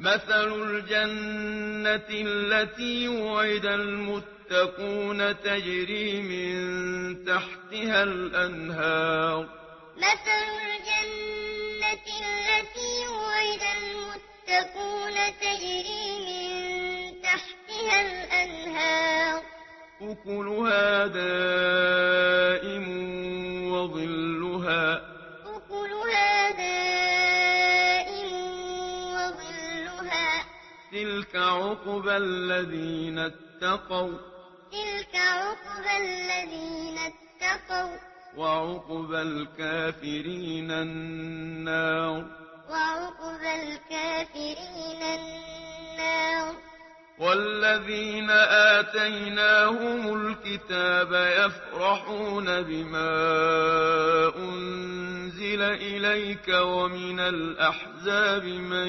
مثل الجنة التي وعد المتقون تجري من تحتها الأنهار مثل الجنة التي وعد المتقون تجري من تحتها الأنهار أكلها دار تلك عقبى الذين اتقوا. تلك عقبى الذين اتقوا. وعقبى الكافرين النار. وعقبى الكافرين النار. والذين آتيناهم الكتاب يفرحون بما أنزل إليك ومن الأحزاب من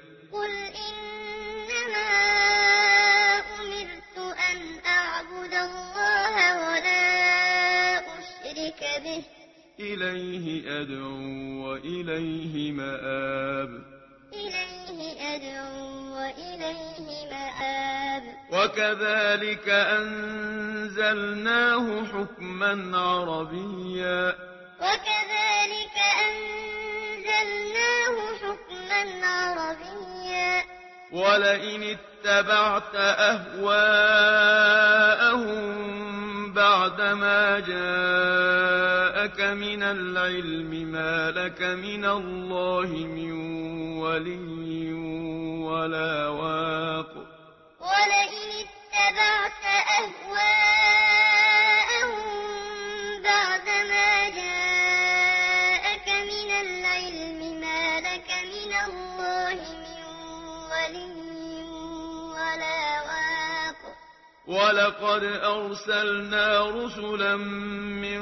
إليه أدعو وإليه مآب. إليه أدعو وإليه مآب. وكذلك أنزلناه حكما عربيا. وكذلك أنزلناه حكما عربيا. ولئن اتبعت أهواءهم بعدما جاءوا من العلم ما لك من الله من ولي ولا واق. ولئن اتبعت أهواءهم بعد ما جاءك من العلم ما لك من الله من ولي ولا واق. ولقد أرسلنا رسلا من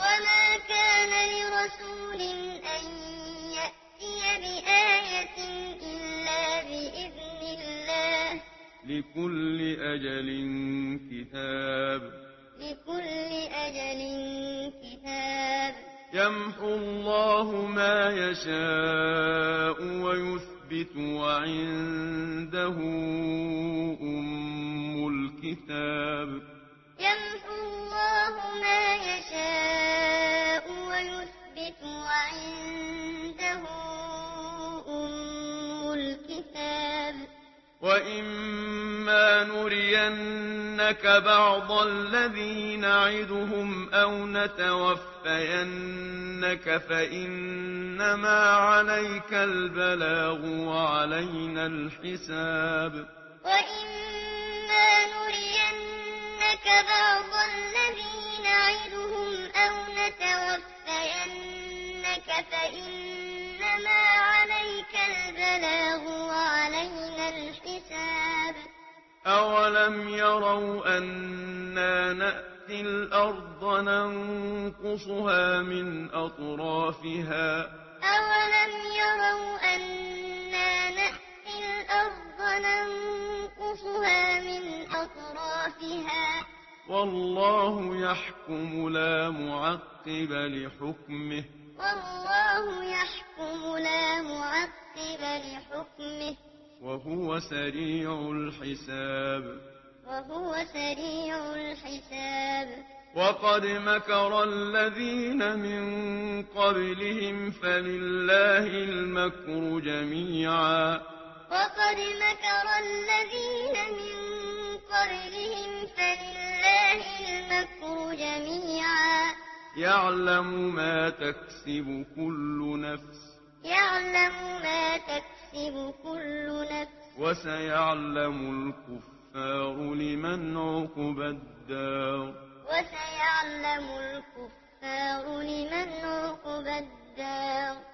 وما كان لرسول أن يأتي بآية إلا بإذن الله لكل أجل كتاب لكل أجل كتاب يمحو الله ما يشاء ويثبت وعنده أم الكتاب فإما نرينك بعض الذي نعدهم أو نتوفينك فإنما عليك البلاغ وعلينا الحساب وإما نرينك بعض الذي نعدهم أو نتوفينك فإنما عليك البلاغ وعلينا الحساب أَوَلَمْ يَرَوْا أَنَّا نَأْتِي الْأَرْضَ نَنقُصُهَا مِنْ أَطْرَافِهَا أَوَلَمْ يَرَوْا أَنَّا نَأْتِي الْأَرْضَ نَنقُصُهَا مِنْ أَطْرَافِهَا والله يحكم لا معقب لحكمه والله يحكم لا معقب لحكمه وهو سريع الحساب. وهو سريع الحساب. وقد مكر الذين من قبلهم فلله المكر جميعا. وقد مكر الذين من قبلهم فلله المكر جميعا. يعلم ما تكسب كل نفس. يعلم ما تكسب تكسب كل نفس وسيعلم الكفار لمن عقب الدار. وسيعلم الكفار لمن عقب الدار.